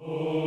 Oh.